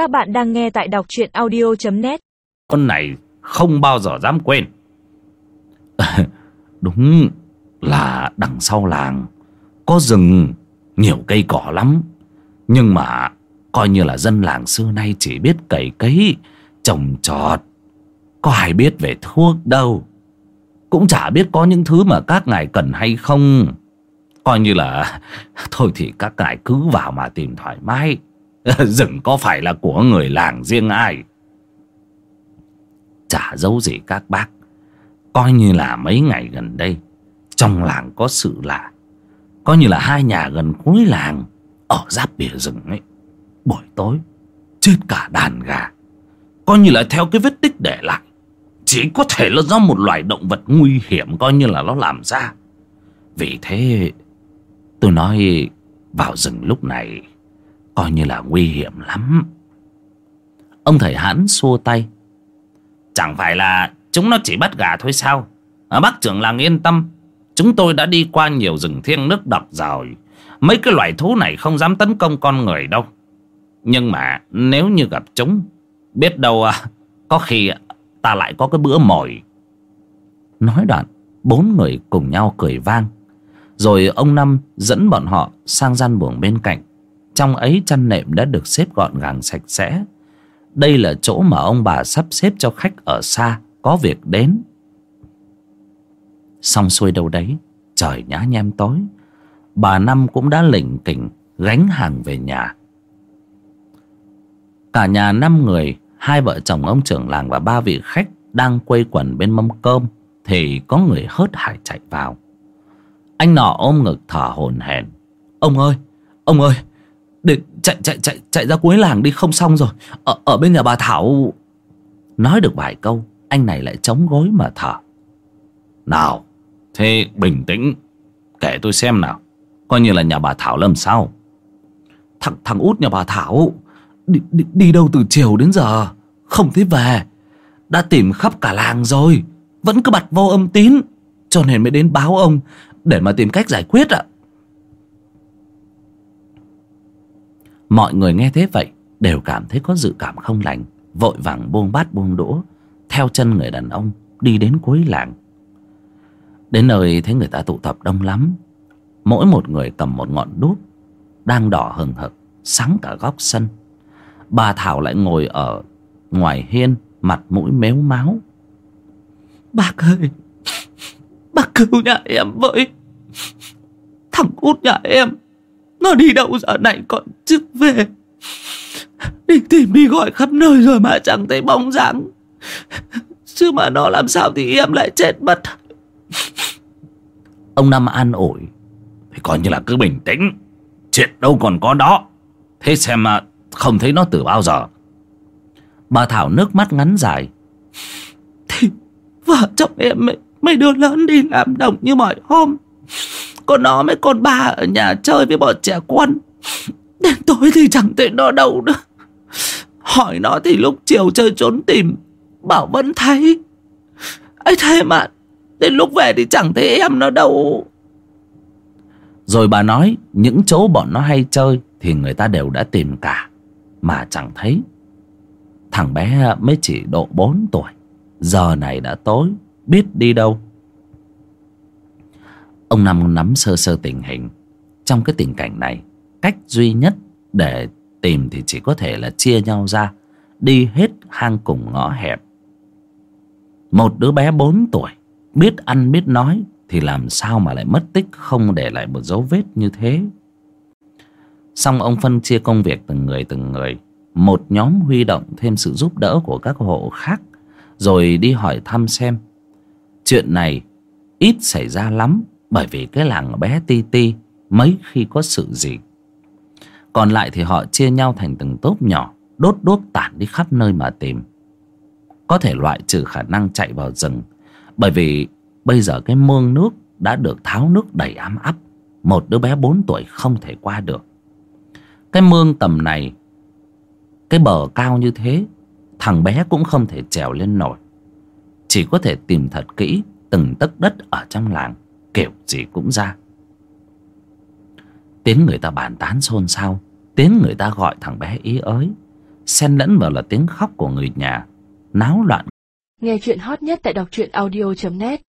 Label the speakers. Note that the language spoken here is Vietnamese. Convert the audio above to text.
Speaker 1: Các bạn đang nghe tại đọc truyện audio.net
Speaker 2: Con này không bao giờ dám quên. Đúng là đằng sau làng, Có rừng, Nhiều cây cỏ lắm. Nhưng mà Coi như là dân làng xưa nay chỉ biết cày cấy, Trồng trọt. Có ai biết về thuốc đâu. Cũng chả biết có những thứ mà các ngài cần hay không. Coi như là Thôi thì các ngài cứ vào mà tìm thoải mái. Rừng có phải là của người làng riêng ai? Chả giấu gì các bác. Coi như là mấy ngày gần đây, Trong làng có sự lạ. Coi như là hai nhà gần cuối làng Ở giáp bìa rừng ấy. Buổi tối, Chết cả đàn gà. Coi như là theo cái vết tích để lại, Chỉ có thể là do một loài động vật nguy hiểm Coi như là nó làm ra. Vì thế, Tôi nói Vào rừng lúc này Coi như là nguy hiểm lắm. Ông thầy hãn xua tay. Chẳng phải là Chúng nó chỉ bắt gà thôi sao? Ở bác trưởng làng yên tâm. Chúng tôi đã đi qua nhiều rừng thiêng nước độc rồi. Mấy cái loài thú này không dám tấn công con người đâu. Nhưng mà nếu như gặp chúng Biết đâu à, Có khi ta lại có cái bữa mồi. Nói đoạn Bốn người cùng nhau cười vang. Rồi ông Năm dẫn bọn họ sang gian buồng bên cạnh. Trong ấy chăn nệm đã được xếp gọn gàng sạch sẽ. Đây là chỗ mà ông bà sắp xếp cho khách ở xa, Có việc đến. Xong xuôi đâu đấy, Trời nhá nhem tối. Bà Năm cũng đã lỉnh kỉnh, Gánh hàng về nhà. Cả nhà năm người, Hai vợ chồng ông trưởng làng và ba vị khách Đang quây quần bên mâm cơm, Thì có người hớt hải chạy vào. Anh nọ ôm ngực thở hổn hển. Ông ơi Ông ơi để chạy chạy chạy chạy ra cuối làng đi không xong rồi. Ở, ở bên nhà bà Thảo Nói được vài câu Anh này lại chống gối mà thở. Nào Thế bình tĩnh Kể tôi xem nào. Coi như là nhà bà Thảo làm sao? Thằng thằng út nhà bà Thảo đi, đi, đi đâu từ chiều đến giờ? Không thấy về. Đã tìm khắp cả làng rồi. Vẫn cứ bật vô âm tín. Cho nên mới đến báo ông Để mà tìm cách giải quyết ạ. Mọi người nghe thế vậy, Đều cảm thấy có dự cảm không lành, Vội vàng buông bát buông đũa, Theo chân người đàn ông Đi đến cuối làng. Đến nơi thấy người ta tụ tập đông lắm, Mỗi một người cầm một ngọn đuốc Đang đỏ hừng hực, Sáng cả góc sân. Bà Thảo lại ngồi ở ngoài hiên, Mặt mũi méo máu. Bác ơi, Bác cứu nhà em với. Thằng út nhà em. Nó đi đâu giờ này còn chưa về. Đi tìm đi gọi khắp nơi rồi mà chẳng thấy bóng dáng. Chứ mà nó làm sao thì em lại chết mất. Ông Năm an ủi. Thì coi như là cứ bình tĩnh. Chuyện đâu còn có đó. Thế xem mà không thấy nó từ bao giờ. Bà Thảo nước mắt ngắn dài. Thì vợ chồng em mấy, mấy đứa lớn đi làm đồng như mọi hôm có nó mấy con bà ở nhà chơi với bọn trẻ con. Đến tối thì chẳng thấy nó đâu nữa. Hỏi nó thì lúc chiều chơi trốn tìm, Bảo vẫn thấy. Ấy thế mà, Đến lúc về thì chẳng thấy em nó đâu. Rồi bà nói, Những chỗ bọn nó hay chơi Thì người ta đều đã tìm cả, Mà chẳng thấy. Thằng bé mới chỉ độ 4 tuổi, Giờ này đã tối, Biết đi đâu. Ông Năm nắm sơ sơ tình hình. Trong cái tình cảnh này, Cách duy nhất để tìm thì chỉ có thể là chia nhau ra, Đi hết hang cùng ngõ hẹp. Một đứa bé 4 tuổi, Biết ăn biết nói Thì làm sao mà lại mất tích Không để lại một dấu vết như thế? Xong ông phân chia công việc từng người từng người. Một nhóm huy động thêm sự giúp đỡ của các hộ khác, Rồi đi hỏi thăm xem. Chuyện này ít xảy ra lắm bởi vì cái làng bé ti ti Mấy khi có sự gì. Còn lại thì họ chia nhau thành từng tốp nhỏ, Đốt đốt tản đi khắp nơi mà tìm. Có thể loại trừ khả năng chạy vào rừng, Bởi vì bây giờ cái mương nước đã được tháo nước đầy ám ấp Một đứa bé 4 tuổi không thể qua được. Cái mương tầm này, Cái bờ cao như thế, Thằng bé cũng không thể trèo lên nổi. Chỉ có thể tìm thật kỹ Từng tấc đất ở trong làng. Kiểu gì cũng ra. Tiếng người ta bàn tán xôn xao, Tiếng người ta gọi thằng bé ý ới. Xen lẫn vào là tiếng khóc của người nhà, náo loạn.
Speaker 3: Nghe chuyện hot nhất tại đọc truyện audio.net